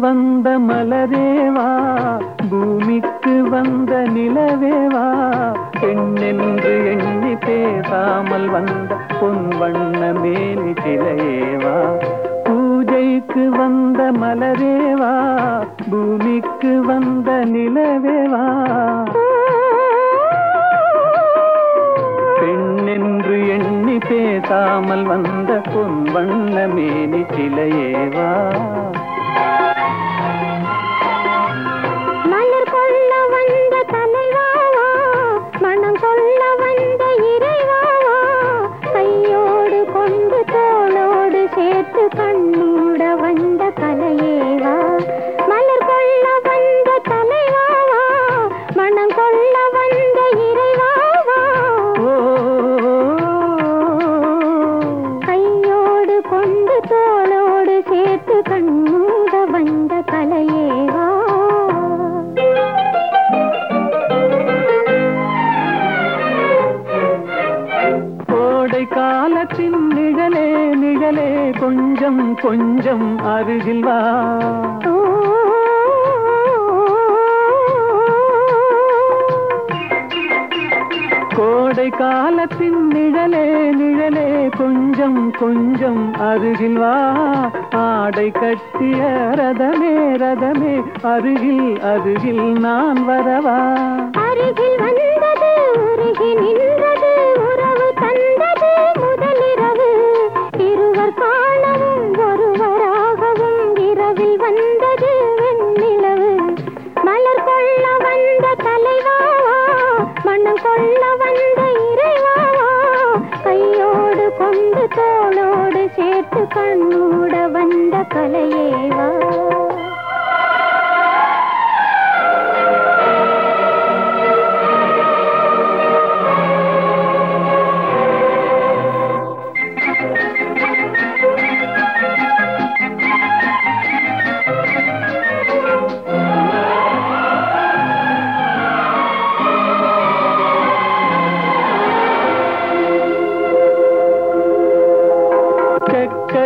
வந்த மலரேவா? பூமிக்கு வந்த நிலவேவா? பெண்ணென்று எண்ணி பேசாமல் வந்த பொன் வண்ண மேலி சிலையேவா? பூஜைக்கு வந்த மலரேவா? பூமிக்கு வந்த நிலவேவா? பெண்ணென்று எண்ணி பேசாமல் வந்த பொன் வண்ண மேலி சிலையேவா? காலத்தின் நிழலே நிழலே கொஞ்சம் கொஞ்சம் அருகில் வா. கோடை காலத்தின் நிழலே நிழலே கொஞ்சம் கொஞ்சம் அருகில் வா. ஆடை கட்டிய ரதமே ரதமே அருகில் அருகில் நான் வரவா. அருகில் வந்தது உருகி நின்றது மனம் கொள்ள வந்த இறைவாவா கையோடு கொண்டு தோளோடு சேர்த்து கண்ணூட வந்த கலையேவா?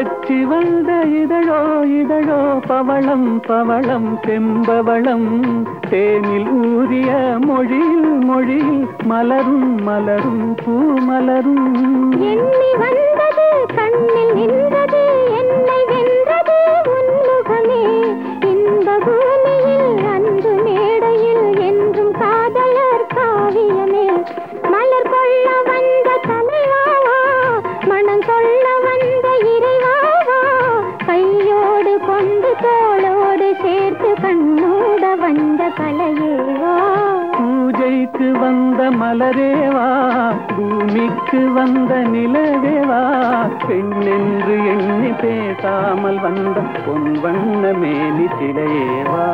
செக்கச்சி வந்த இதழோ இதழோ பவளம் பவளம் செம்பவளம். தேனில் ஊறிய மொழியில் மொழியில் மலரும் மலரும் பூ மலரும் எண்ணி வந்தது கண்ணில் நின்றது. தோளோடு சேர்த்து கண்ணூட வந்த கலையேவா? பூஜைக்கு வந்த மலரேவா? பூமிக்கு வந்த நிலவேவா? பெண்ணென்று எண்ணி பேசாமல் வந்த பொன் வண்ண மேலி சிலையேவா?